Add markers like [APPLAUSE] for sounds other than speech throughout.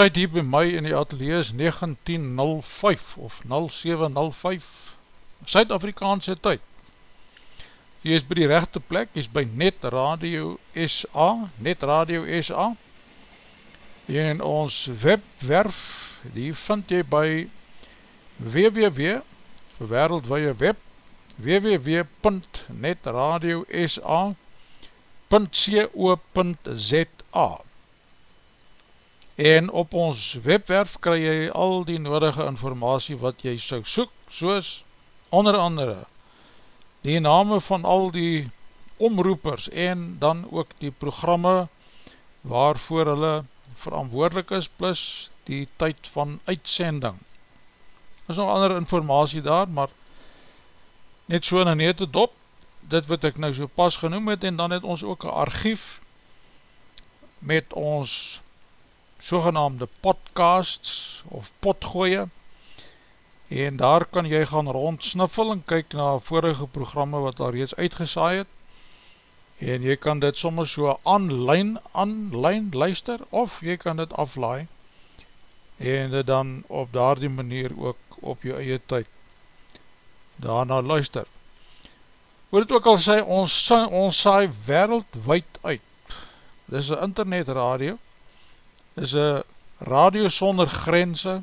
tyd hier by my in die atelier is 1905 of 0705 Suid-Afrikaanse tyd. Jy is by die rechte plek, jy is by Net Radio SA Net Radio SA en ons webwerf die vind jy by www wereldwee web www.netradiosa.co.za en op ons webwerf kry jy al die nodige informatie wat jy so soek, soos onder andere die name van al die omroepers en dan ook die programme waarvoor hulle verantwoordelik is, plus die tyd van uitsending. Er is nog andere informatie daar, maar net so in een nete dop, dit wat ek nou so pas genoem het, en dan het ons ook een archief met ons sogenaamde podcasts of potgooie, en daar kan jy gaan rondsniffel en kyk na vorige programme wat daar reeds uitgesaai het, en jy kan dit soms so online, online luister, of jy kan dit aflaai, en dit dan op daar die manier ook op jou eie tyd daarna luister. Hoe dit ook al sê, ons, ons saai wereldwijd uit. Dit is een internet radio, is een radio sonder grense,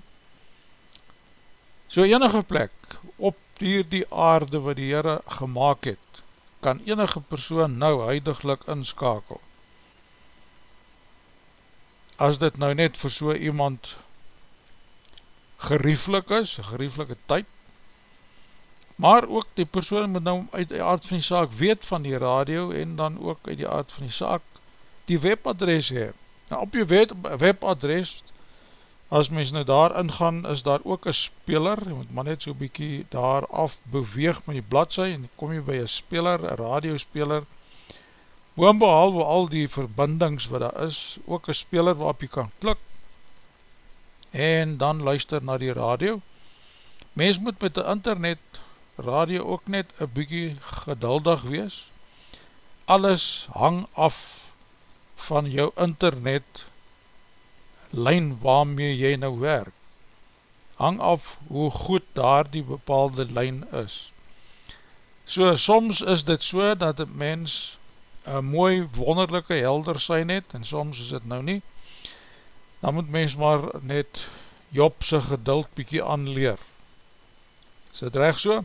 so enige plek op hier die aarde wat die Heere gemaakt het, kan enige persoon nou huidiglik inskakel. As dit nou net vir so iemand gerieflik is, gerieflike tyd, maar ook die persoon moet nou uit die aard van die saak weet van die radio en dan ook uit die aard van die saak die webadres hee. Nou op die web, webadres, as mens nou daar ingaan, is daar ook een speler, jy moet maar net so bykie daar af beweeg met die bladse en kom jy by een speler, een radiospeler, boonbehalwe al die verbindings wat daar is, ook een speler waarop jy kan klik, en dan luister na die radio. Mens moet met die internet radio ook net een bykie geduldig wees. Alles hang af van jou internet lijn waarmee jy nou werk. Hang af hoe goed daar die bepaalde lijn is. So, soms is dit so dat die mens een mooi wonderlijke helder sy net, en soms is dit nou nie, dan moet mens maar net Job sy geduld bykie aanleer. Is dit recht so?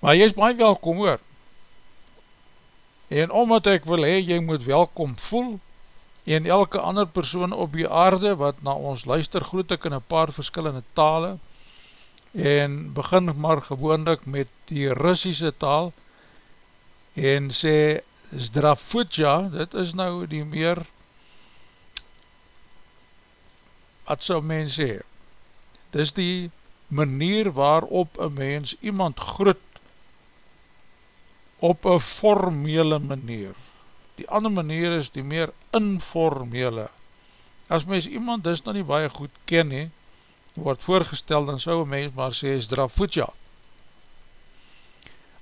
Maar jy is baie welkom hoor. En omdat ek wil hee, jy moet welkom voel, en elke ander persoon op die aarde, wat na ons luister, groet ek in een paar verskillende tale, en begin maar gewoonlik met die Russische taal, en sê, Zdrafutja, dit is nou die meer wat sal mens sê, dis die manier waarop een mens iemand groet op een formele manier. Die ander manier is die meer informele. As mens iemand dis nou nie baie goed ken he, word voorgestel, dan sou een mens maar sê, is drafutja.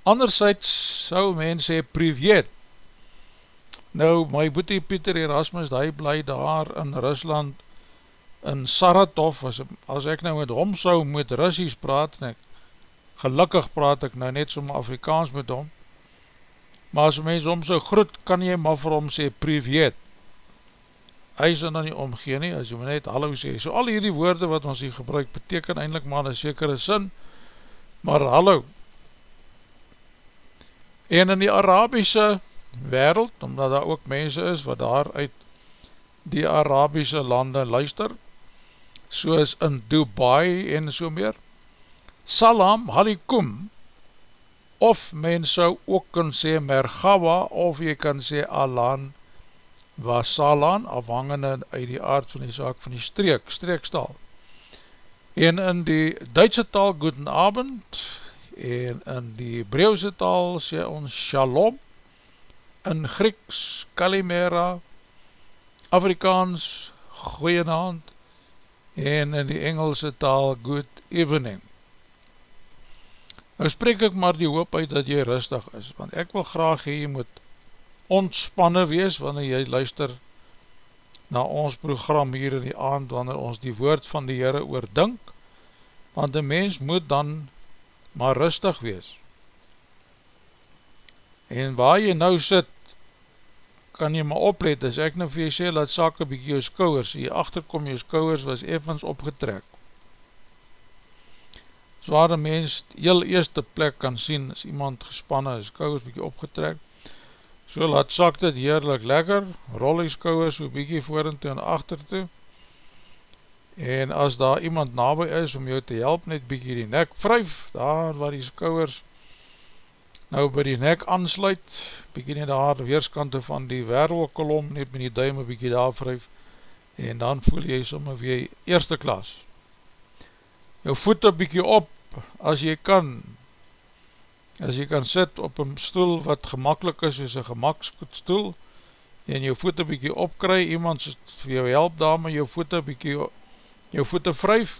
Anderzijds sou een mens sê, privet. Nou, my boete Pieter Erasmus, die bly daar in Rusland, in Saratov, as, as ek nou met hom sou met Russies praat, en ek, gelukkig praat ek nou net som Afrikaans met hom, maar as mens hom so groet, kan jy maar vir hom sê, privet, hy is dan nie omgeen nie, as jy maar net hallo sê, so al hierdie woorde wat ons hier gebruik, beteken eindelijk maar in sekere sin, maar hallo, en in die Arabische wereld, omdat daar ook mense is, wat daar uit die Arabische lande luister, soos in Dubai en so meer, Salam Halikum, of men sou ook kan sê Mergawa, of jy kan sê Alan Wasalan, afhangende uit die aard van die zaak van die streek, streekstaal. En in die Duitse taal Guten Abend, en in die Hebreeuwse taal sê ons Shalom, in Grieks Kalimera, Afrikaans Goeienavond, en in die Engelse taal good evening. Nou spreek ek maar die hoop uit dat jy rustig is, want ek wil graag hee, jy moet ontspanne wees wanneer jy luister na ons program hier in die aand, wanneer ons die woord van die Heere oordink, want die mens moet dan maar rustig wees. En waar jy nou sit, kan jy maar oplet, as ek nou vir jy sê, laat sake bykie jou skouwers, jy achterkom jou skouwers was evens opgetrek. So waar die mens heel eerste plek kan sien, as iemand gespanne is, skouwers bykie opgetrek, So laat sak dit heerlik lekker, rol die skouwer so bykie voor en toe en achter toe, en as daar iemand nabij is om jou te help, net bykie die nek vryf, daar waar die skouwers nou by die nek aansluit, bykie net daar weerskante van die wervelkolom, net met die duim een bykie daar vryf, en dan voel jy somme weer eerste klas. Jou voete bykie op, as jy kan, as jy kan sit op een stoel wat gemakkelijk is, soos een gemakstoel, en jou voete bykie opkry, iemand vir jou help daar, maar jou voete bykie, jou voete vryf,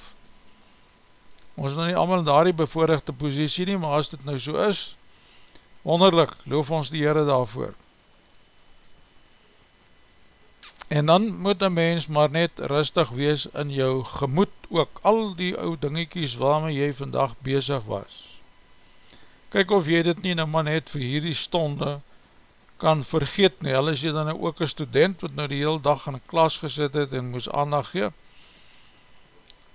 ons is nou nie allemaal in daar die bevoorrechte posiesie nie, maar as dit nou so is, wonderlik, loof ons die Heere daarvoor. En dan moet een mens maar net rustig wees in jou gemoed ook, al die ou dingiekies waarmee jy vandag bezig was. Kyk of jy dit nie nou maar net vir hierdie stonde kan vergeet nie, al is jy dan nou ook een student wat nou die hele dag in klas gesit het en moes aandag gee,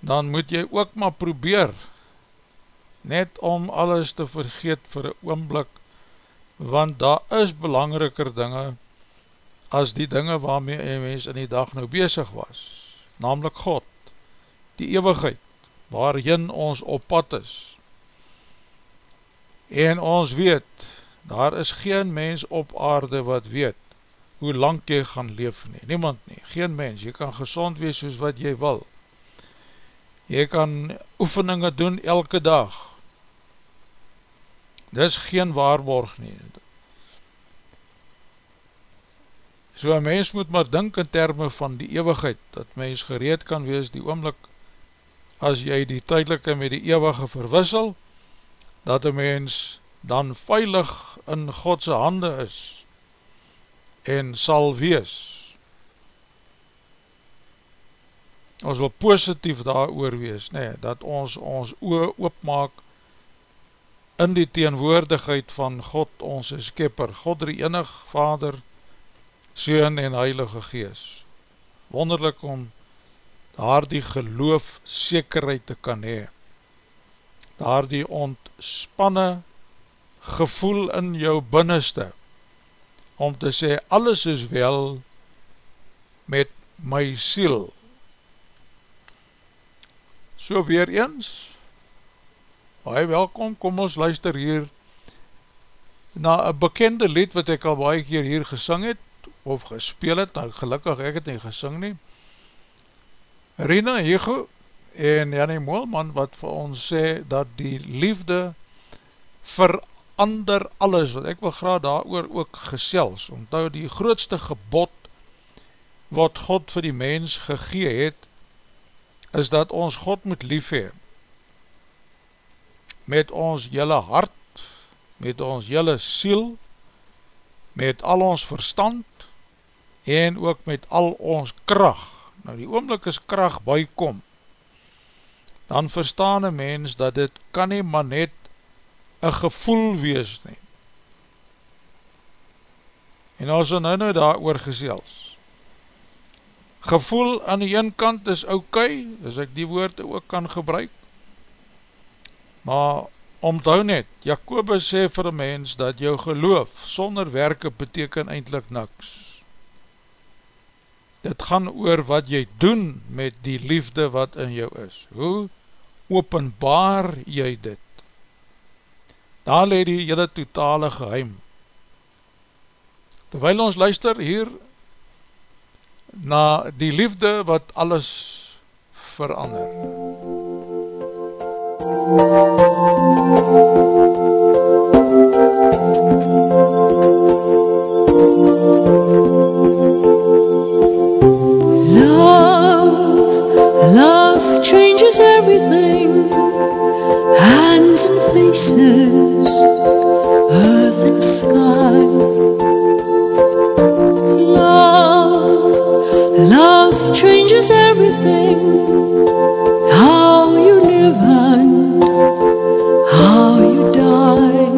dan moet jy ook maar probeer net om alles te vergeet vir een oomblik, want daar is belangriker dinge as die dinge waarmee een mens in die dag nou bezig was, namelijk God, die eeuwigheid, waarin ons op pad is. En ons weet, daar is geen mens op aarde wat weet, hoe lang jy gaan leef nie, niemand nie, geen mens, jy kan gezond wees soos wat jy wil, jy kan oefeninge doen elke dag, dis geen waarborg nie, so een mens moet maar dink in termen van die eeuwigheid, dat mens gereed kan wees die oomlik, as jy die tydelike met die eeuwige verwissel, dat een mens dan veilig in Godse hande is, en sal wees, ons wil positief daar oor wees, nee, dat ons ons oor oopmaak in die teenwoordigheid van God, ons skepper, God die enig Vader, Seun en Heilige Gees. Wonderlik om daar die geloof sekerheid te kan hee, daar die ontspanne gevoel in jou binneste, om te sê, alles is wel met my siel, So weer eens, baie welkom, kom ons luister hier na een bekende lied wat ek al baie keer hier gesing het, of gespeel het, nou gelukkig ek het nie gesing nie, Rina Hego en Jannie Moelman wat vir ons sê dat die liefde verander alles, wat ek wil graag daar ook gesels, onthou die grootste gebod wat God vir die mens gegee het, is dat ons God moet lief hee, met ons jylle hart, met ons jylle siel, met al ons verstand, en ook met al ons kracht. Nou die oomlik is kracht bykom, dan verstaan een mens dat dit kan nie maar net een gevoel wees nie. En as ons nou nou daar oor gesels, gevoel aan die een kant is ok, as ek die woorde ook kan gebruik, maar omdou net, Jacobus sê vir mens, dat jou geloof sonder werke beteken eindelijk niks. Dit gaan oor wat jy doen met die liefde wat in jou is. Hoe openbaar jy dit? Daar leid die hele totale geheim. Terwijl ons luister hier na die liefde wat alles verander. Love, changes everything. Hands and faces, earth and sky. Love love changes everything. How you live and how you die.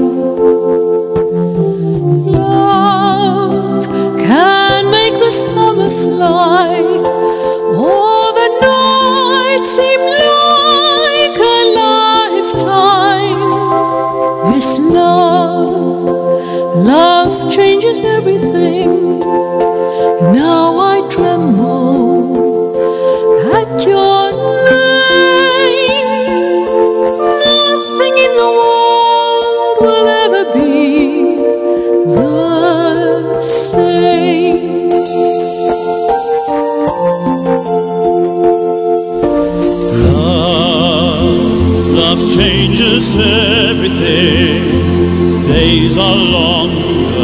Love can make the summer fly Now I tremble at your name. Nothing in the world will ever be the same. Love, love changes everything. Days are longer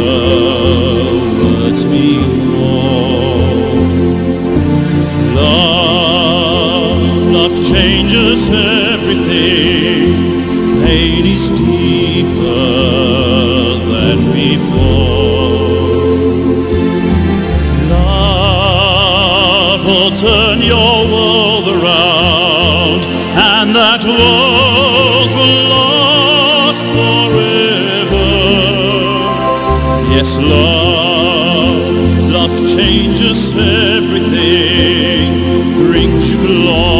turn your world around, and that world will last forever. Yes, love, love changes everything, brings you glory,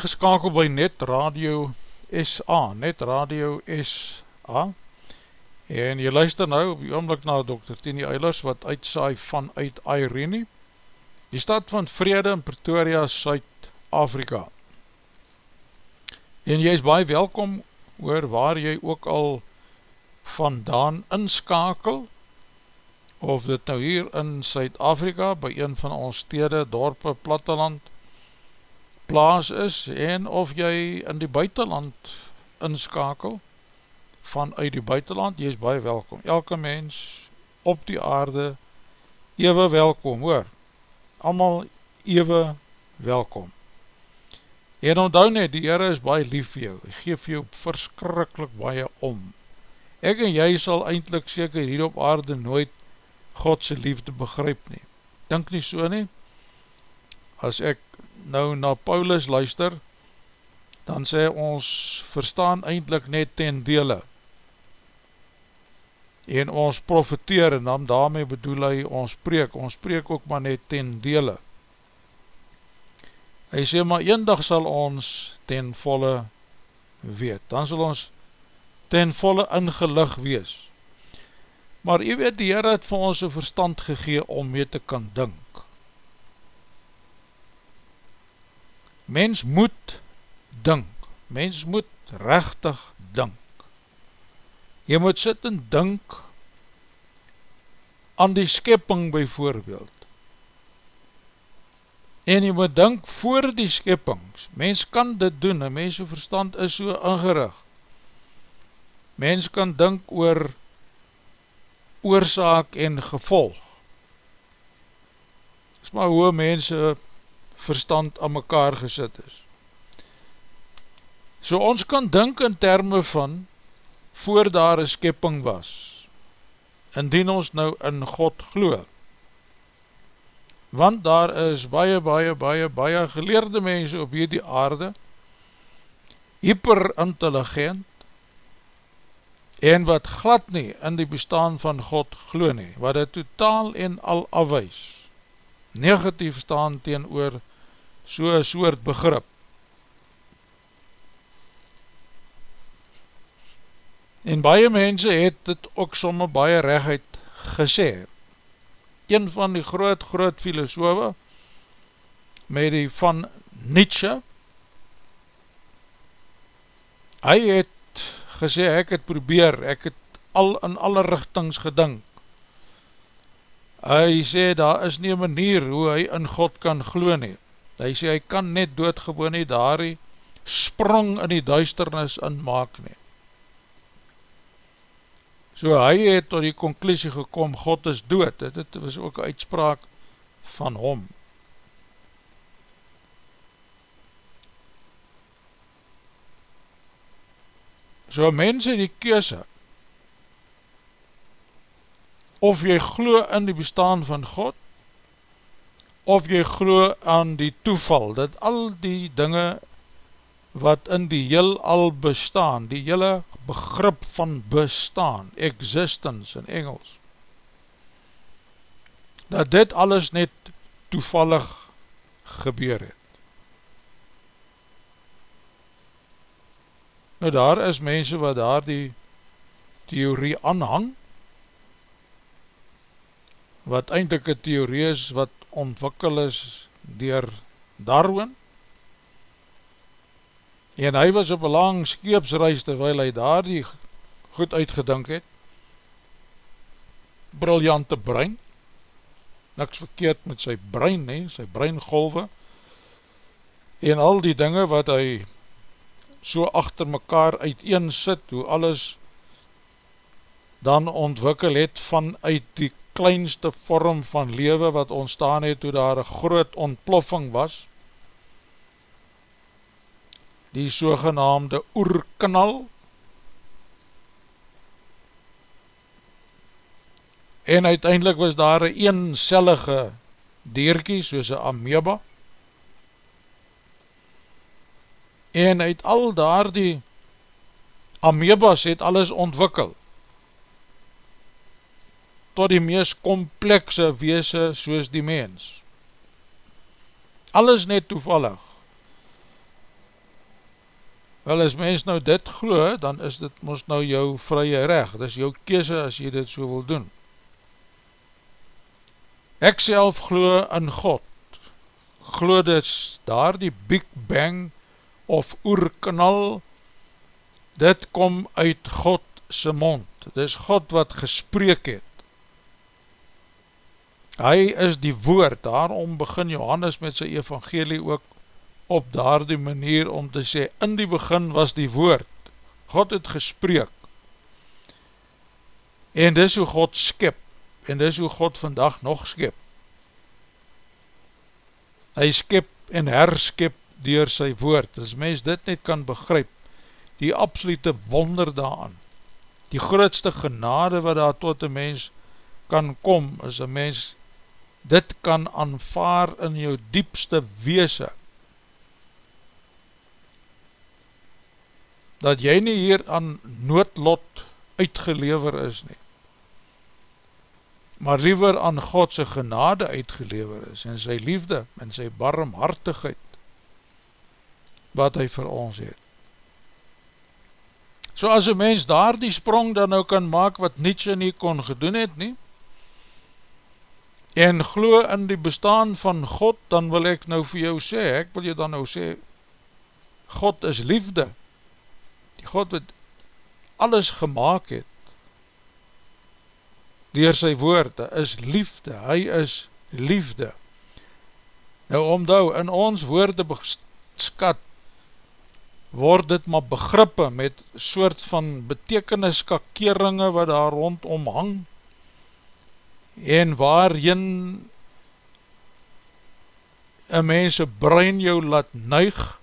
ingeskakel by Net Radio SA, Net Radio SA en jy luister nou op die oomlik na Dr. Tini Eilers wat uitsaai vanuit Irene, die stad van Vrede in Pretoria, Suid-Afrika. En jy is baie welkom oor waar jy ook al vandaan inskakel, of dit nou hier in Suid-Afrika, by een van ons stede, dorpe, platteland, plaas is en of jy in die buitenland inskakel vanuit die buitenland, jy is baie welkom. Elke mens op die aarde ewe welkom, hoor. Amal ewe welkom. En onthou net, die Heere is baie lief vir jou, hy geef jou verskrikkelijk baie om. Ek en jy sal eindelijk seker hier op aarde nooit Godse liefde begryp nie. Dink nie so nie, as ek nou na Paulus luister, dan sê ons verstaan eindelijk net ten dele. En ons profiteer en dan daarmee bedoel hy ons preek, ons preek ook maar net ten dele. Hy sê maar een dag sal ons ten volle weet, dan sal ons ten volle ingelig wees. Maar jy weet die Heer het vir ons een verstand gegee om mee te kan dink. Mens moet dink, mens moet rechtig dink. Jy moet sit en dink aan die skepping bijvoorbeeld. En jy moet dink voor die skeppings. Mens kan dit doen, en mense verstand is so ingerig. Mens kan dink oor oorzaak en gevolg. Dis maar hoe mense verstand aan mekaar gesit is. So ons kan dink in termen van voor daar een skepping was, indien ons nou in God glo. Want daar is baie, baie, baie, baie geleerde mense op hierdie aarde, hyperintelligent, en wat glad nie in die bestaan van God glo nie, wat het totaal en al afwees. negatief staan teen oor so'n soort begrip. En baie mense het dit ook somme baie regheid gesê. Een van die groot, groot filosofe, met die van Nietzsche, hy het gesê, ek het probeer, ek het al in alle richtings gedink. Hy sê, daar is nie manier hoe hy in God kan glo nie. Hy sê, hy kan net doodgewoon nie daar die sprong in die duisternis in maak nie. So hy het tot die conclusie gekom, God is dood, dit, was ook uitspraak van hom. So mense die keuse, of jy glo in die bestaan van God, of jy glo aan die toeval, dat al die dinge wat in die heel al bestaan, die hele begrip van bestaan, existence in Engels, dat dit alles net toevallig gebeur het. Nou daar is mense wat daar die theorie aanhang, wat eindelijk een theorie is wat ontwikkel is dier Darwin, en hy was op een lang skeepsreis terwijl hy daar die goed uitgedink het, briljante brein, niks verkeerd met sy brein, nie, sy breingolwe, en al die dinge wat hy so achter mekaar uiteen sit, hoe alles dan ontwikkel het vanuit die kleinste vorm van lewe wat ontstaan het, toe daar een groot ontploffing was, die sogenaamde oerknal. En uiteindelik was daar een eencellige deerkie soos een ameba en uit al daar die amebas het alles ontwikkel tot die meest komplekse weese soos die mens. Alles net toevallig. Wel, as mens nou dit glo, dan is dit ons nou jou vrye recht, dit is jou kese as jy dit so wil doen. Ek self glo in God, glo dit daar die Big Bang of oerknal, dit kom uit God sy mond, dit is God wat gespreek het. Hy is die woord, daarom begin Johannes met sy evangelie ook op daar die manier om te sê, in die begin was die woord, God het gespreek, en dis hoe God skip, en dis hoe God vandag nog skip. Hy skip en herskip dier sy woord, as mens dit net kan begryp, die absolute wonder daaraan, die grootste genade wat daar tot een mens kan kom, as een mens dit kan aanvaar in jou diepste weese, dat jy nie hier aan noodlot uitgelever is nie, maar liever aan Godse genade uitgelever is, en sy liefde, en sy barmhartigheid, wat hy vir ons het. So as een mens daar die sprong dan nou kan maak, wat Nietzsche nie kon gedoen het nie, en glo in die bestaan van God, dan wil ek nou vir jou sê, ek wil jy dan nou sê, God is liefde, die God wat alles gemaakt het, dier sy woorde, is liefde, hy is liefde. Nou omdou, in ons woorde skat, word dit maar begrippe met soort van betekeniskakeringe wat daar rondom hang, en waarin een mense brein jou laat nuig,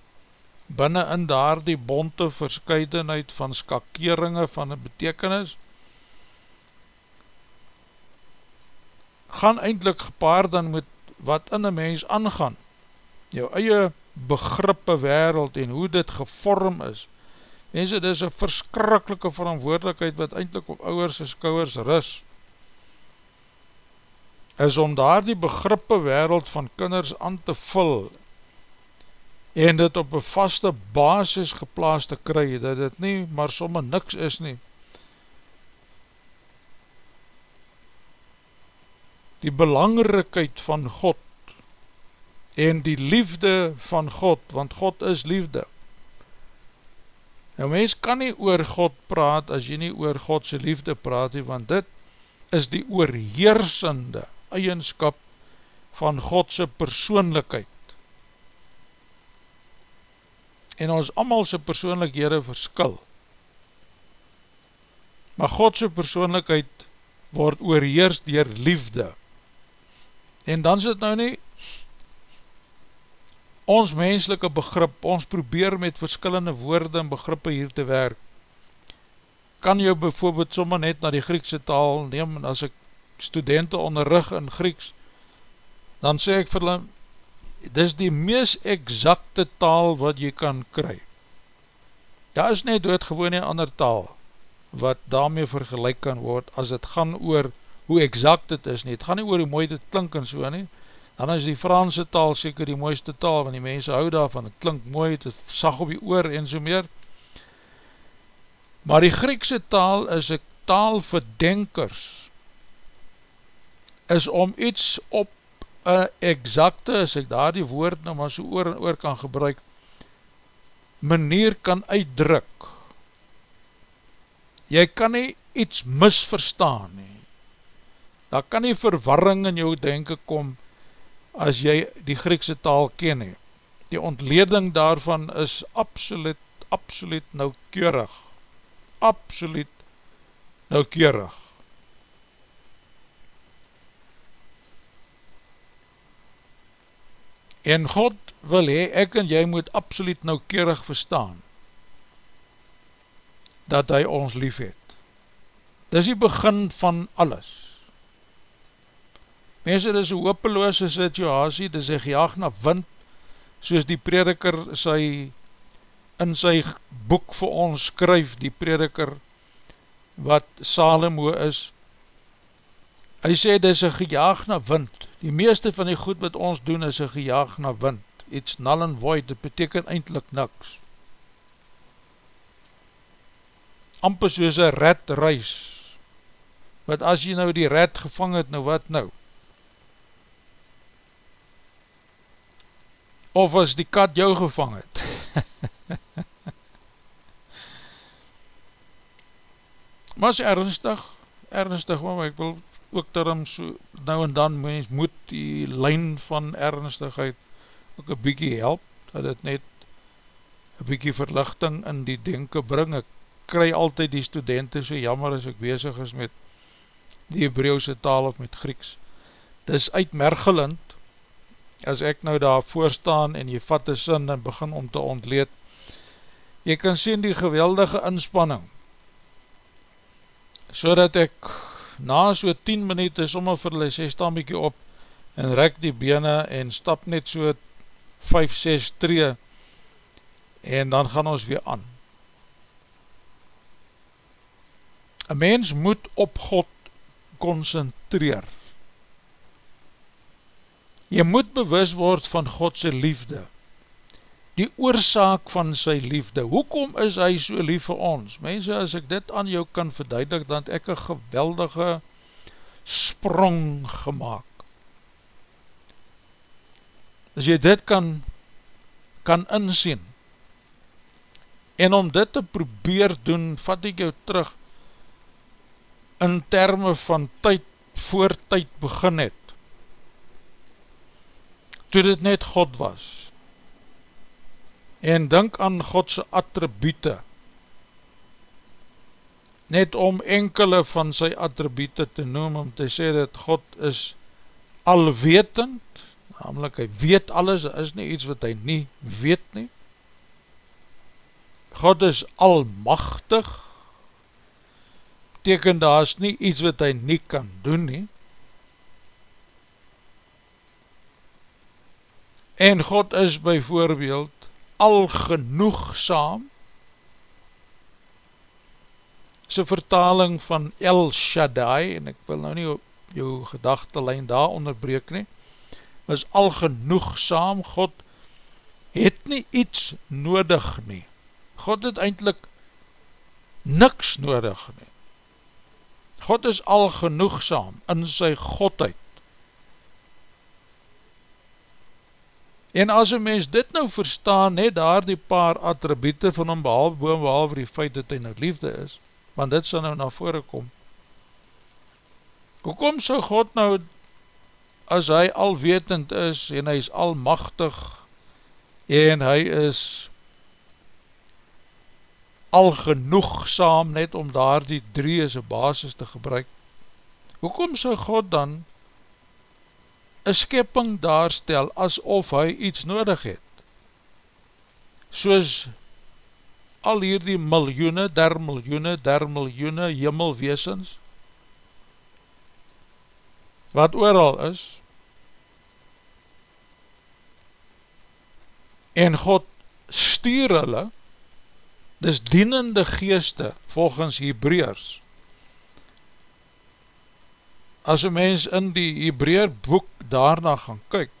binnen in daar die bonte verscheidenheid van skakeringe van een betekenis, gaan eindelijk gepaard dan met wat in een mens aangaan, jou eie begrippe wereld en hoe dit gevorm is. Mense, dit is een verskrikkelike verantwoordelikheid wat eindelijk op ouwerse skouwers ris. Is om daar die begrippe wereld van kinders aan te vul en dit op een vaste basis geplaas te kry, dat dit nie maar somme niks is nie. Die belangrikheid van God en die liefde van God, want God is liefde. Nou mens kan nie oor God praat as jy nie oor Godse liefde praat nie, want dit is die oorheersende eigenskap van Godse persoonlikheid. En ons amalse persoonlikhede verskil. Maar Godse persoonlikheid word oorheers dier liefde. En dan het nou nie ons menselike begrip, ons probeer met verskillende woorde en begrippe hier te werk. Kan jou bijvoorbeeld sommer net na die Griekse taal neem, en as ek studenten onderrug in Grieks, dan sê ek vir hulle, dis die mees exacte taal wat jy kan kry. Daar is net doodgewoon een ander taal, wat daarmee vergelijk kan word, as het gaan oor hoe exact het is nie, het gaan nie oor hoe mooi dit klink en so nie, dan is die Franse taal seker die mooiste taal, want die mense hou daarvan, het klink mooi, het sag op die oor en so meer, maar die Griekse taal is een taal vir denkers, is om iets op een exacte, as ek daar die woord nou maar so oor en oor kan gebruik, manier kan uitdruk. Jy kan nie iets misverstaan nie. Daar kan nie verwarring in jou denken kom, as jy die Griekse taal ken nie. Die ontleding daarvan is absoluut, absoluut noukeurig. Absoluut noukeurig. En God wil hee, ek en jy moet absoluut noukeurig verstaan, dat hy ons lief het. Dis die begin van alles. Mense, dit is een hopeloose situasie, dit is een gejaag na wind, soos die prediker sy, in sy boek vir ons skryf, die prediker, wat Salomo is, hy sê, dit is een gejaag na wind, Die meeste van die goed wat ons doen is een gejaag na wind, iets null and void, dit beteken eindelijk niks. Amper soos een red reis, wat as jy nou die red gevang het, nou wat nou? Of as die kat jou gevang het? [LAUGHS] maar is ernstig, ernstig, maar ek wil ook daarom so nou en dan mens moet die lijn van ernstigheid ook een bykie help, dat het net een bykie verlichting in die denken bring. Ek kry altyd die studenten so jammer as ek bezig is met die Hebreeuwse taal of met Grieks. Dit is uitmergelend as ek nou daar voorstaan en jy vat die sin en begin om te ontleed. Jy kan sien die geweldige inspanning so dat ek na so 10 minuut is om vir hulle sê sta mykie op en rek die bene en stap net so 5, 6 tree en dan gaan ons weer aan. Een mens moet op God concentreer. Jy moet bewus word van Godse liefde die oorzaak van sy liefde. Hoekom is hy so lief vir ons? Mense, as ek dit aan jou kan verduidelik, dan het ek een geweldige sprong gemaakt. As jy dit kan, kan insien, en om dit te probeer doen, vat ek jou terug, in termen van tyd, voor tyd begin het, toe dit net God was, en dink aan Godse attribute, net om enkele van sy attribute te noem, om te sê dat God is alwetend, namelijk hy weet alles, er is nie iets wat hy nie weet nie, God is almachtig, teken daar is nie iets wat hy nie kan doen nie, en God is bijvoorbeeld al genoegsaam is een vertaling van El Shaddai en ek wil nou nie jou gedachtelijn daar onderbreek nie, is al genoegsaam, God het nie iets nodig nie, God het eindelijk niks nodig nie, God is al genoegsaam in sy Godheid, En as een mens dit nou verstaan, net daar die paar attribute van hom behalve boom, behalve die feit dat hy nou liefde is, want dit sal nou na vore kom. Hoekom so God nou, as hy alwetend is, en hy is almachtig, en hy is al genoegsaam, net om daar die drie as basis te gebruik, hoekom so God dan, een skepping daarstel asof hy iets nodig het. Soos al hier die miljoene, der miljoene, der miljoene jimmelweesens, wat ooral is, en God stuur hulle, dis dienende geeste volgens Hebreërs, as een mens in die Hebreer boek daarna gaan kyk,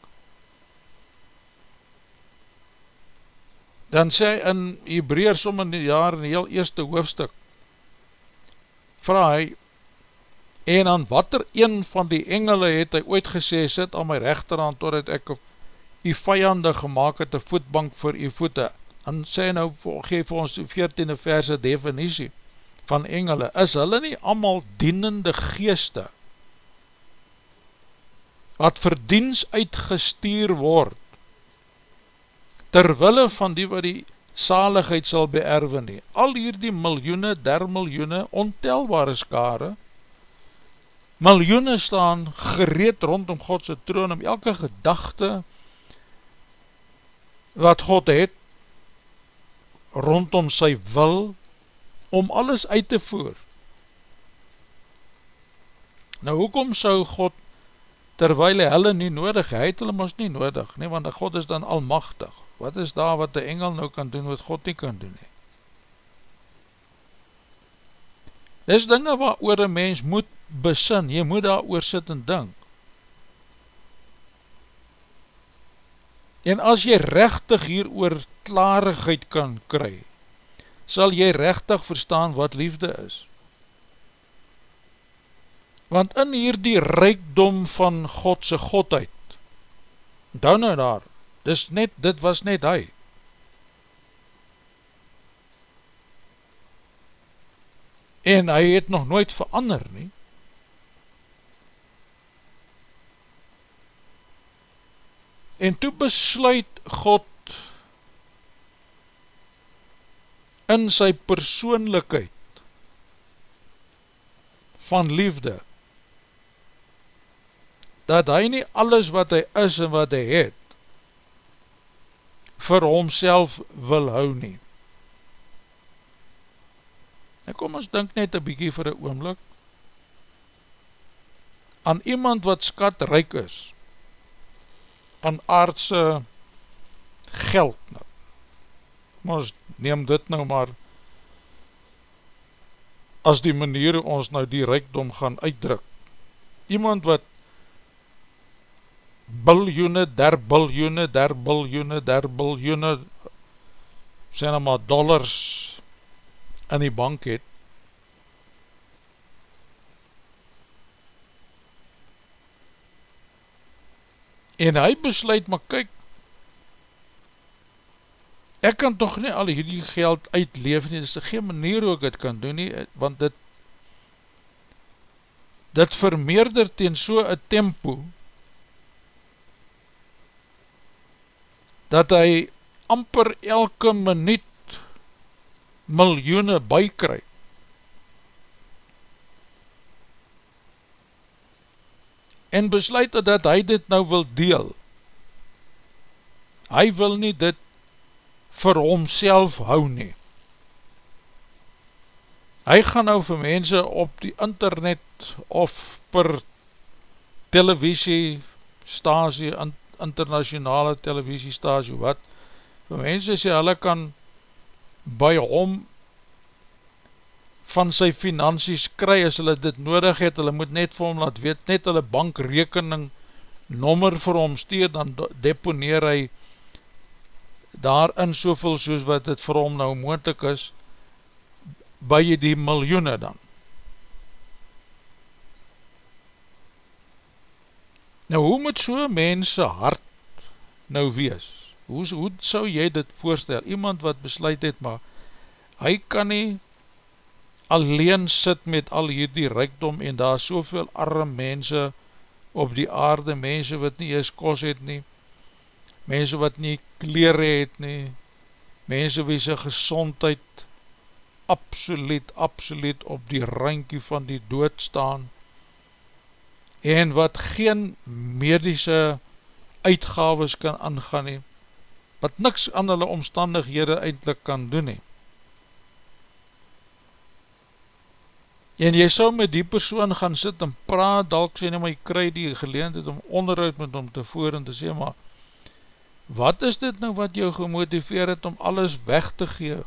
dan sê in Hebreer som in die jaar in die heel eerste hoofdstuk, vraag hy, en aan wat er een van die engele het hy ooit gesê, sit aan my rechterhand, totdat ek die vijande gemaakt het, die voetbank vir die voete, en sê nou, geef ons die 14e verse definitie van engele, is hulle nie allemaal dienende geeste, wat verdiens uitgestuur word, terwille van die wat die saligheid sal beerwe nie. Al hier die miljoene, der miljoene, ontelbare skare, miljoene staan gereed rondom Godse troon, om elke gedachte wat God het, rondom sy wil, om alles uit te voer. Nou, hoekom sou God terwijl hy hulle nie nodig, hy het hulle ons nie nodig, nie, want God is dan almachtig, wat is daar wat die engel nou kan doen, wat God nie kan doen nie? Dis dinge wat oor een mens moet besin, jy moet daar oor sit en dink. En as jy rechtig hier oor klarigheid kan kry, sal jy rechtig verstaan wat liefde is want in hier die rijkdom van Godse Godheid, dan nou daar, dis net, dit was net hy, en hy het nog nooit verander nie, en toe besluit God in sy persoonlikheid van liefde dat hy nie alles wat hy is en wat hy het, vir homself wil hou nie. En kom ons denk net een bykie vir een oomlik, aan iemand wat skat ryk is, aan aardse geld, nou. kom ons neem dit nou maar, as die manier ons nou die rijkdom gaan uitdruk, iemand wat biljoene, der biljoene, der biljoene, der biljoene, sê nou maar dollars in die bank het, en hy besluit, maar kyk, ek kan toch nie al hierdie geld uitleef nie, dit is geen manier hoe ek het kan doen nie, want dit, dit vermeerder teen so een tempo, dat hy amper elke minuut miljoene bykry. En besluit dat hy dit nou wil deel. Hy wil nie dit vir homself hou nie. Hy gaan nou vir mense op die internet of per televisie, stasie, internet, internationale televisiestasie wat vir mense sê hulle kan by hom van sy finansies kry as hulle dit nodig het, hulle moet net vir hom laat weet, net hulle bankrekening nommer vir hom stuur, dan deponeer hy daarin soveel soos wat het vir hom nou moontek is, by die miljoene dan. Nou hoe moet so mense hart nou wees? Hoe, hoe sou jy dit voorstel? Iemand wat besluit het, maar hy kan nie alleen sit met al hierdie rijkdom en daar soveel arme mense op die aarde, mense wat nie ees kos het nie, mense wat nie kleren het nie, mense wie sy gezondheid absoluut, absoluut op die rankie van die dood staan, en wat geen medische uitgaves kan aangaan nie, wat niks aan hulle omstandighede eindelijk kan doen nie. en jy sal met die persoon gaan sit en praat, dalk sê nie, maar jy krij die geleendheid om onderhoud met hom te voer en te sê, maar wat is dit nou wat jou gemotiveer het om alles weg te gee?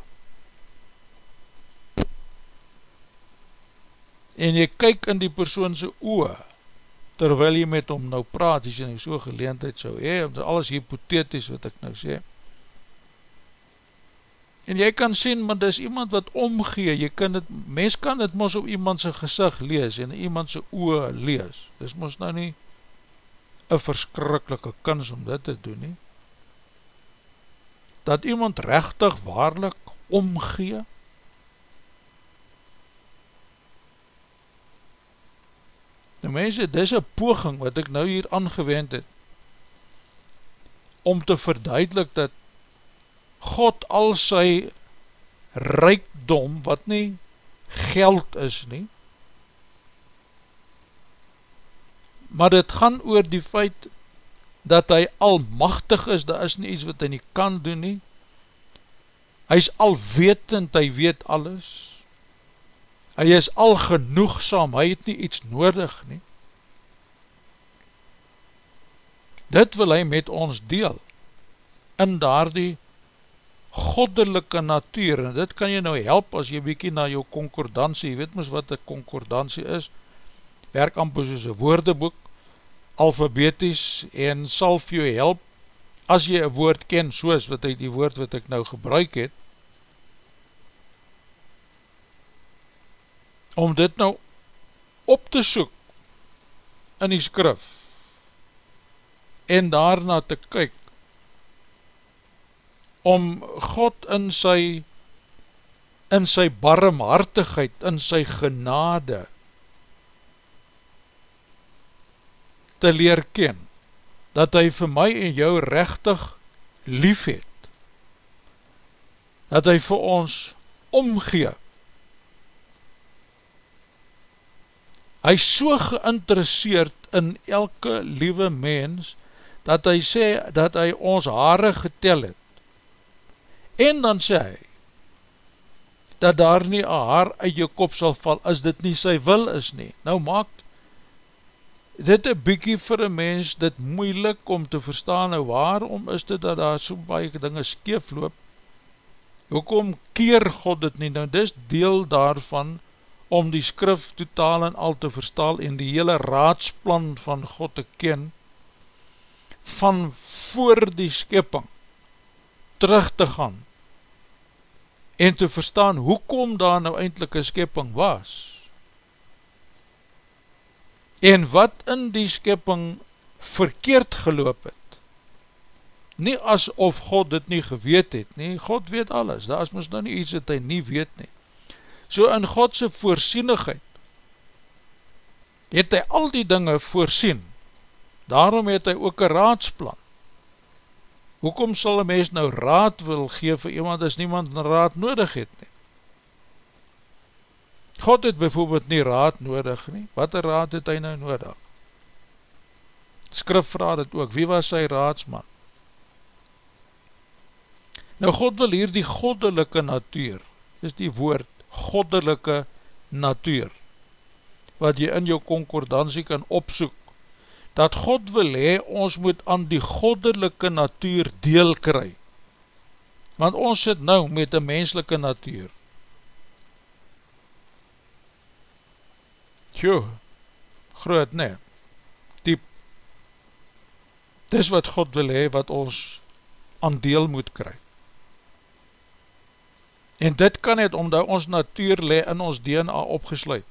En jy kyk in die persoonse oe, terwyl jy met hom nou praat, as jy nou so geleendheid sou hee, alles hypothetisch wat ek nou sê, En jy kan sien, maar dis iemand wat omgee, jy kan het, mens kan het mos op iemand sy gezicht lees en iemand sy oe lees. Dis mos nou nie een verskrikkelike kans om dit te doen nie. Dat iemand rechtig waarlik omgee, Nou mense, dis een poging wat ek nou hier aangewend het, om te verduidelik dat God al sy rijkdom, wat nie geld is nie, maar dit gaan oor die feit dat hy almachtig is, daar is nie iets wat hy nie kan doen nie, hy is alwetend, hy weet alles, hy is al genoegsam, hy het nie iets nodig nie, dit wil hy met ons deel, in daar die goddelike natuur, en dit kan jy nou help as jy bykie na jou concordantie, jy weet mis wat een concordantie is, werk amper soos een woordeboek, alfabeties, en sal vir jou help, as jy een woord ken, soos wat ek die woord wat ek nou gebruik het, om dit nou op te soek in die skrif, en daarna te kyk, om God in sy in sy barmhartigheid, in sy genade te leer ken, dat hy vir my en jou rechtig lief het, dat hy vir ons omgee. Hy is so geïnteresseerd in elke liewe mens, dat hy sê, dat hy ons haare getel het, en dan sê hy, dat daar nie een haar uit jou kop sal val, as dit nie sy wil is nie. Nou maak dit een bykie vir een mens, dit moeilik om te verstaan, nou waarom is dit dat daar so baie dinge skeef loop, hoekom keer God dit nie, nou dis deel daarvan, om die skrif totaal en al te verstaan, en die hele raadsplan van God te ken, van voor die skepping, terug te gaan en te verstaan hoekom daar nou eindelijk een skepping was en wat in die skepping verkeerd geloop het. Nie asof God dit nie geweet het nie, God weet alles. Daar is mis nou nie iets wat hy nie weet nie so in Godse voorsienigheid het hy al die dinge voorsien daarom het hy ook een raadsplan hoekom sal een mens nou raad wil gee vir iemand as niemand een raad nodig het nie? God het bijvoorbeeld nie raad nodig nie, wat een raad het hy nou nodig? Skrif vraag het ook, wie was sy raadsman? Nou God wil hier die goddelike natuur, is die woord goddelike natuur, wat jy in jou concordantie kan opsoek, dat God wil hee, ons moet aan die goddelike natuur deel kry. Want ons sit nou met die menselike natuur. Tjoe, groot nee, diep. Dis wat God wil hee, wat ons aan deel moet kry. En dit kan het omdat ons natuur le in ons DNA opgesluit.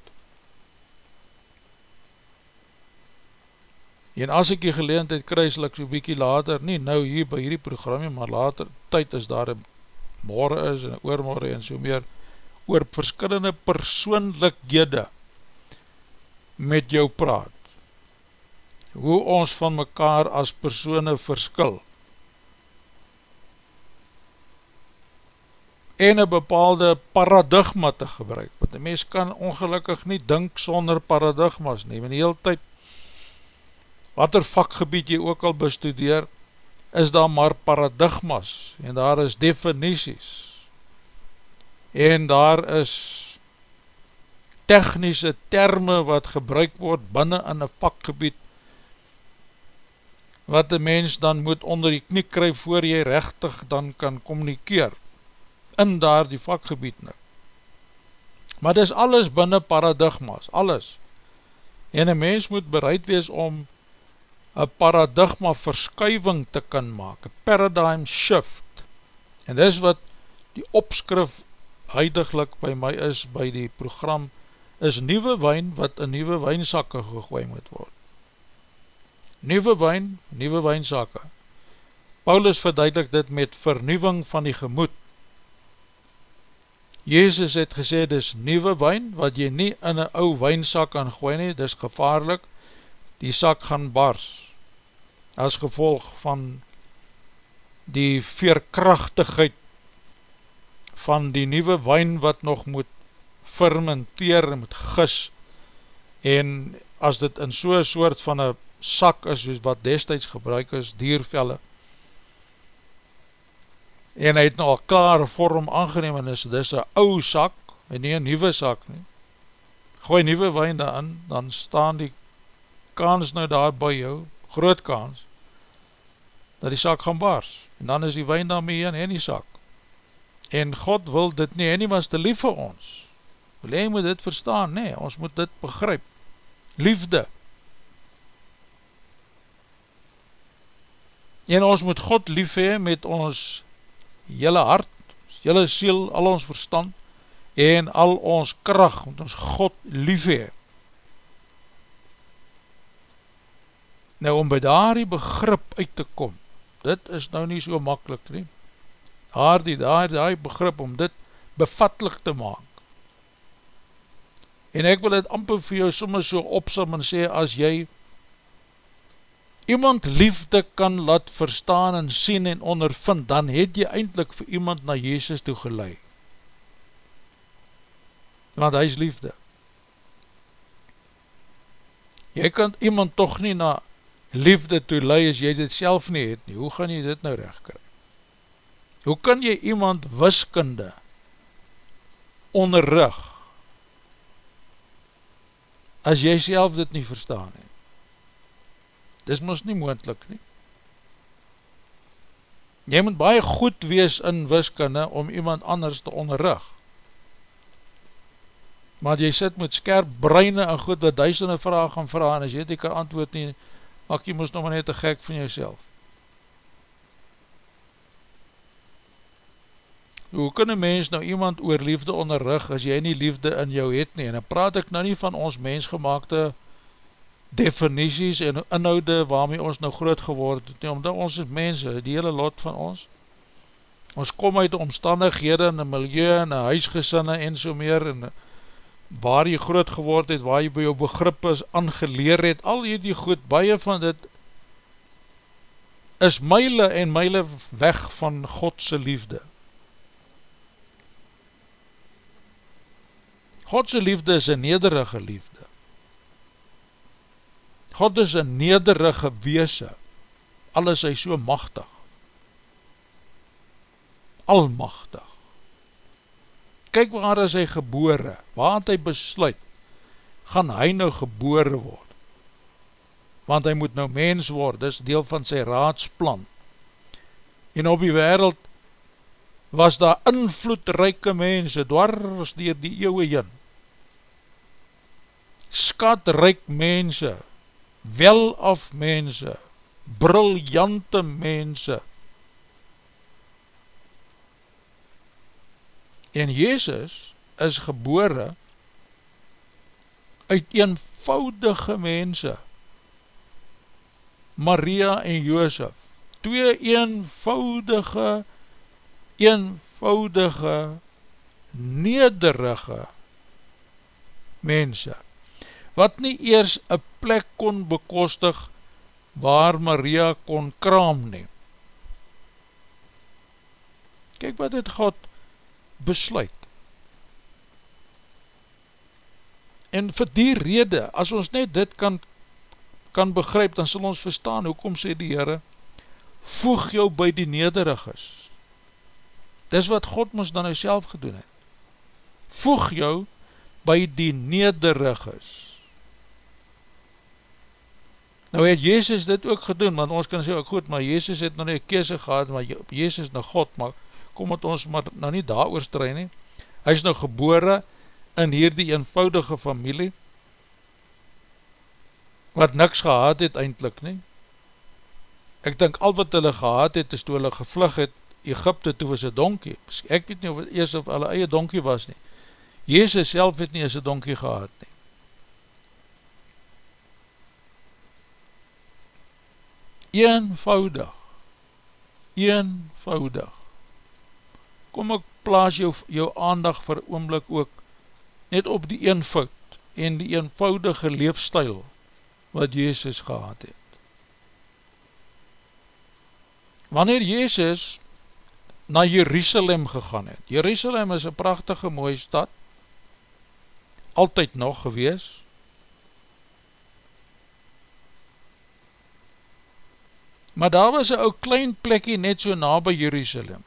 En as ek die geleentheid kry, sal ek so bykie later, nie nou hier by hierdie programme, maar later, tyd is daar een morgen is en oormorgen en so meer, oor verskillende persoonlikhede met jou praat. Hoe ons van mekaar as persoene verskil. En een bepaalde paradigma te gebruik, want die mens kan ongelukkig nie dink sonder paradigmas nie, want die hele tyd wat er vakgebied jy ook al bestudeer, is daar maar paradigmas, en daar is definities, en daar is technische termen wat gebruik word binnen in een vakgebied, wat die mens dan moet onder die knie kry voor jy rechtig dan kan communikeer, in daar die vakgebied nou. Maar dis alles binnen paradigmas, alles. En een mens moet bereid wees om een paradigma verskuiving te kan maak, een paradigm shift, en dis wat die opskrif huidiglik by my is, by die program, is nieuwe wijn wat in nieuwe wijnsakke gegooi moet word. Nieuwe wijn, nieuwe wijnsakke. Paulus verduidelik dit met vernieuwing van die gemoed. Jezus het gesê, dis nieuwe wijn, wat jy nie in een ou wijnsak kan gooi nie, dis gevaarlik, die sak gaan bars, as gevolg van die veerkrachtigheid van die nieuwe wijn wat nog moet fermenteer en moet gis. En as dit in so'n soort van een sak is soos wat destijds gebruik is, diervelle en hy het nou al klare vorm aangeneem en is, dit is een ou sak en nie een nieuwe sak nie gooi nieuwe wijn daarin, dan staan die kans nou daar by jou, groot kans, dat die sak gaan baars, en dan is die wijn daarmee in en die sak. En God wil dit nie, en nie was te lief vir ons. Wil jy moet dit verstaan? Nee, ons moet dit begryp. Liefde. En ons moet God lief hee met ons jylle hart, jylle siel, al ons verstand, en al ons kracht, moet ons God lief hee. Nou om by daar die begrip uit te kom, dit is nou nie so makkelijk nie, daar die, daar die begrip om dit bevatlik te maak. En ek wil dit amper vir jou soms so opsam en sê, as jy iemand liefde kan laat verstaan en sien en ondervind, dan het jy eindelijk vir iemand na Jezus toe geleid. Want hy is liefde. Jy kan iemand toch nie na liefde toe lei as jy dit self nie het nie, hoe gaan jy dit nou recht kry? Hoe kan jy iemand wiskunde onderrug as jy self dit nie verstaan nie? Dis mos nie moendlik nie. Jy moet baie goed wees in wiskunde om iemand anders te onderrug. Maar jy sit met skerp breine en goed wat duisende vraag gaan vraag en as jy dit kan antwoord nie, maak jy moest nog maar net te gek van jouself. Hoe kan een mens nou iemand oor liefde onderrug as jy nie liefde in jou het nie? En dan praat ek nou nie van ons mensgemaakte definities en inhoude waarmee ons nou groot geword het nie, omdat ons is mense, die hele lot van ons. Ons kom uit omstandighede in een milieu en een huisgesinne en so meer en waar jy groot geword het, waar jy by jou begrip is, aangeleer het, al jy die goed, baie van dit is myle en myle weg van Godse liefde. Godse liefde is een nederige liefde. God is een nederige weese, al is hy so machtig, almachtig kyk waar is hy gebore, waar het hy besluit, gaan hy nou gebore word, want hy moet nou mens word, dis deel van sy raadsplan, en op die wereld was daar invloedrijke mense, dwars dier die eeuwe jyn, skatryk mense, welaf mense, briljante mense. En Jezus is gebore uit eenvoudige mense, Maria en Joosef, twee eenvoudige, eenvoudige, nederige mense, wat nie eers een plek kon bekostig waar Maria kon kraam neem. Kijk wat het God besluit. En vir die rede, as ons net dit kan, kan begryp, dan sal ons verstaan, hoekom sê die Heere, voeg jou by die nederig is. Dis wat God ons dan nou self gedoen het. Voeg jou by die nederig is. Nou het Jezus dit ook gedoen, want ons kan sê ook goed, maar Jezus het nou nie kese gehad, maar Jezus nou God, maar kom het ons maar nou nie daar oorstrui nie. Hy is nou gebore in hierdie eenvoudige familie, wat niks gehad het eindelijk nie. Ek denk al wat hulle gehad het, is toe hulle gevlug het, Egypte toe was een donkie. Ek weet nie of het eers of hulle eie donkie was nie. Jezus self het nie as een donkie gehad nie. Eenvoudig, eenvoudig. Kom ek plaas jou, jou aandag vir oomlik ook net op die eenvoud en die eenvoudige leefstijl wat Jezus gehad het. Wanneer Jezus na Jerusalem gegaan het, Jerusalem is een prachtige mooie stad, altyd nog gewees, Maar daar was een ou klein plekkie net so na by Jerusalem.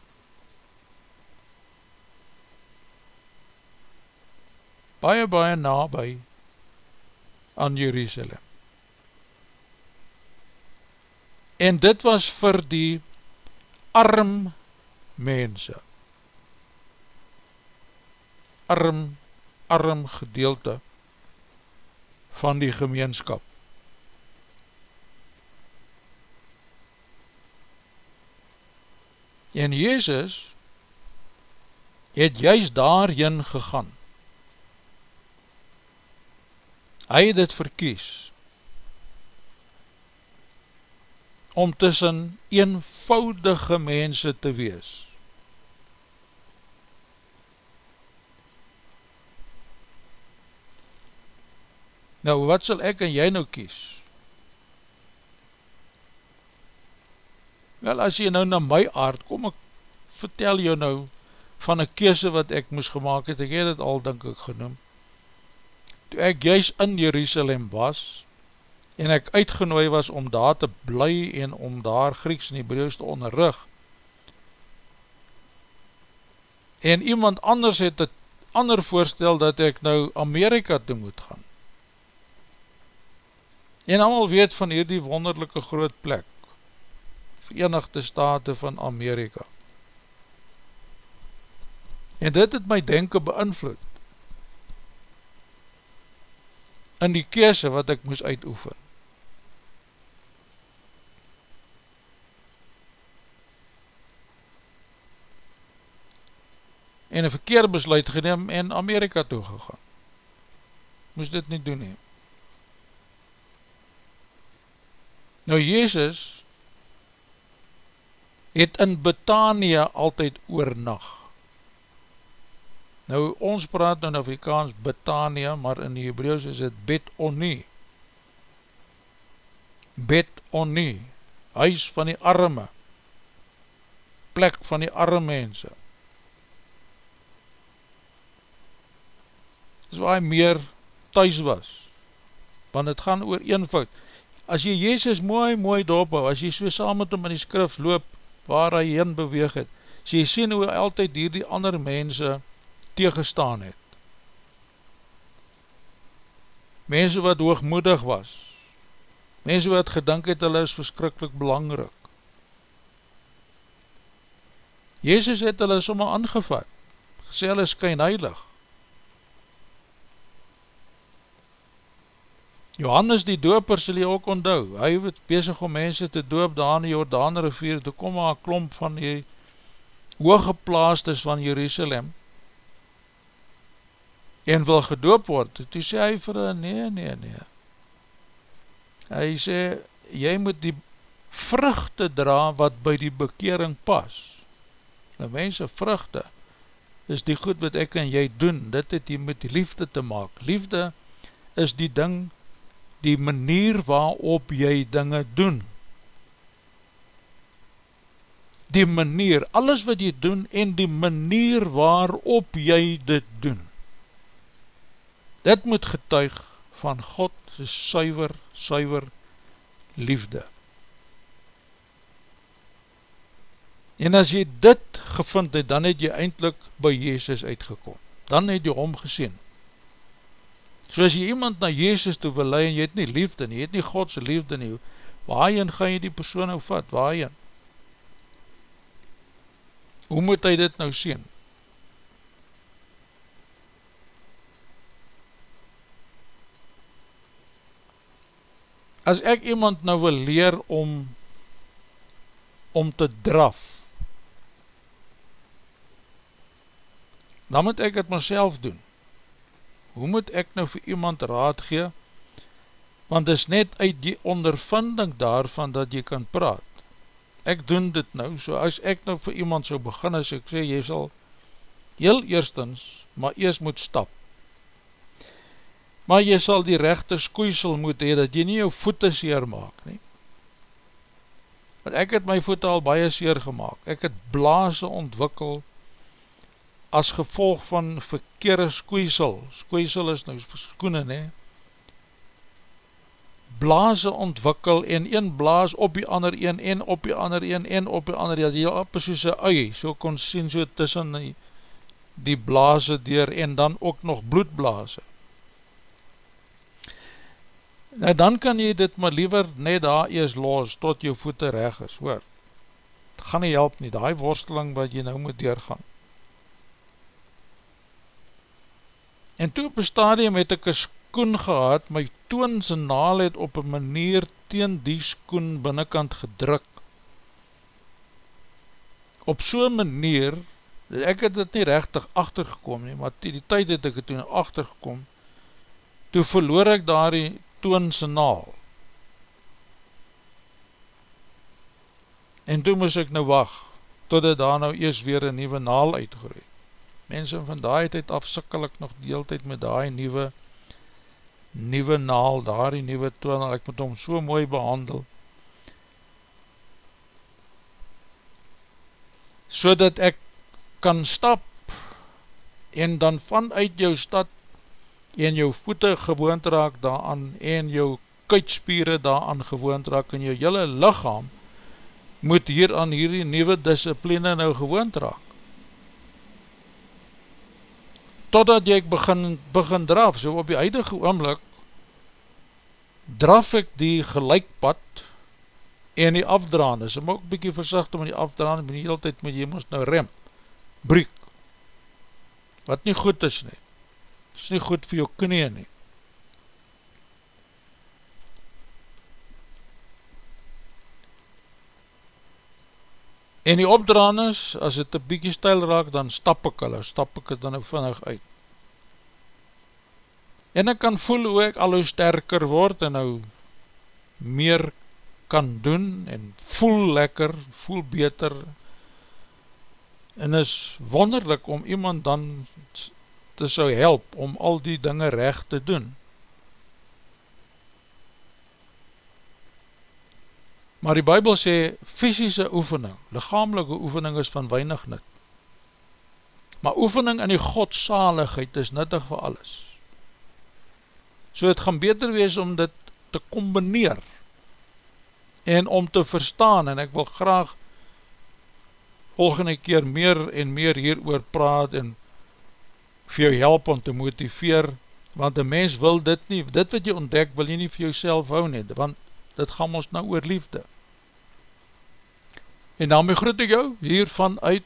Baie, baie na by aan Jerusalem. En dit was vir die arm mense. Arm, arm gedeelte van die gemeenskap. En Jezus het juist daarin gegaan. Hy het het verkies om tussen eenvoudige mense te wees. Nou, wat sal ek en jy nou kies? Wel, as jy nou na my aard, kom ek vertel jou nou van een kese wat ek moes gemaakt het, ek het het al, denk ek, genoem. Toe ek juist in Jerusalem was, en ek uitgenooi was om daar te bly en om daar Grieks en Hebreeuws te onderrug, en iemand anders het het ander voorstel dat ek nou Amerika toe moet gaan. En allemaal weet van hierdie wonderlijke groot plek, Verenigde Staten van Amerika. En dit het my denken beïnvloed in die kese wat ek moes uitoefen. En een verkeer besluit geneem en Amerika toegegaan. Moes dit nie doen nie. Nou Jezus het in Betania altyd oornag. Nou, ons praat nou in Afrikaans Betania, maar in Hebreeuws is het Bet-Oni. Bet-Oni, huis van die arme, plek van die arme mense. Dis waar hy meer thuis was, want het gaan oor eenvoud. As jy Jezus mooi, mooi doophou, as jy so saam met hom in die skrif loop, waar hy heen beweeg het, so jy sien hoe hy altyd hier die ander mense tegestaan het. Mense wat hoogmoedig was, mense wat gedink het, hulle is verskrikkelijk belangrik. Jezus het hulle somme aangevat, gesê hulle is kyn heilig. Johannes die doper sal jy ook onthou, hy het bezig om mense te doop daar in die Jordaan rivier, toe kom maar klomp van die hooggeplaastes van Jerusalem, en wil gedoop word, toe sê hy vir hy, nee, nee, nee, hy sê, jy moet die vruchte dra wat by die bekering pas, nou mense vruchte, is die goed wat ek en jy doen, dit het jy met liefde te maak, liefde is die ding die manier waarop jy dinge doen. Die manier, alles wat jy doen en die manier waarop jy dit doen. Dit moet getuig van God se suiwer, suiwer liefde. En as jy dit gevind het, dan het jy eindelijk by Jezus uitgekom. Dan het jy hom geseen. So as jy iemand na Jezus toe wil leid en jy het nie liefde nie, jy het nie Godse liefde nie, waarin gaan jy die persoon nou vat, waarin? Hoe moet hy dit nou sien? As ek iemand nou wil leer om om te draf, dan moet ek het myself doen hoe moet ek nou vir iemand raad gee, want is net uit die ondervinding daarvan dat jy kan praat. Ek doen dit nou, so as ek nou vir iemand so begin as ek sê, jy sal heel eerstens, maar eers moet stap. Maar jy sal die rechte skoeisel moet hee, dat jy nie jou voete seer maak nie. Want ek het my voete al baie seer gemaakt, ek het blaase ontwikkeld, as gevolg van verkeerde skoeisel, skoeisel is nou skoene ne, blaase ontwikkel en een blaas op die ander een en op die ander een en op die ander, ja die is soos een ui, so kon sien so tussen die, die blaase deur en dan ook nog bloedblaase. Nou dan kan jy dit maar liever net daar eers los tot jou voete reg is, hoor. Het gaan nie help nie, die worsteling wat jy nou moet deurgaan. En toe op een stadium het ek een skoen gehad, my toonse naal het op een manier teen die skoen binnenkant gedruk. Op so'n manier, ek het het nie rechtig achtergekom nie, maar die, die tyd het ek het toen achtergekom, toe verloor ek daar die toonse naal. En toe moes ek nou wacht, tot het daar nou eers weer een nieuwe naal uitgeroeid mense van die tijd af sikkelik nog deeltijd met die nieuwe nieuwe naal, daar die nieuwe toon, ek moet hom so mooi behandel, so dat ek kan stap, en dan vanuit jou stad, en jou voete gewoond raak daaraan, en jou kuitspieren daaraan gewoond raak, en jou jylle lichaam, moet hier aan hierdie nieuwe discipline nou gewoond raak. Totdat jy begin, begin draf, so op die huidige oomlik, draf ek die gelijkpad en die afdraan, is om ook bykie versicht om die afdraan, maar nie heel tyd moet jy moest nou rem, breek, wat nie goed is nie, is nie goed vir jou knie nie. En die opdraan is, as het een bykie stijl raak, dan stap ek hulle, stap ek het dan ook vinnig uit. En ek kan voel hoe ek al hoe sterker word, en nou meer kan doen, en voel lekker, voel beter, en is wonderlik om iemand dan te sou help, om al die dinge recht te doen. Maar die Bijbel sê, fysische oefening, lichamelike oefening is van weinig nut. Maar oefening in die godsaligheid is nuttig vir alles. So het gaan beter wees om dit te combineer en om te verstaan en ek wil graag volgende keer meer en meer hier oor praat en vir jou help om te motiveer, want een mens wil dit nie, dit wat jy ontdek wil jy nie vir jouself hou nie, want dit gaan ons nou oor liefde. En daarmee groet ek jou hier vanuit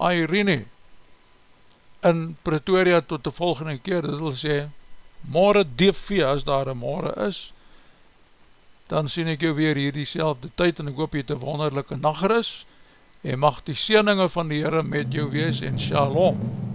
Irene in Pretoria tot die volgende keer, dit wil sê morgen DV as daar een morgen is, dan sien ek jou weer hier die tyd en ek hoop jy een wonderlijke nacht is en mag die sieninge van die Heere met jou wees en shalom.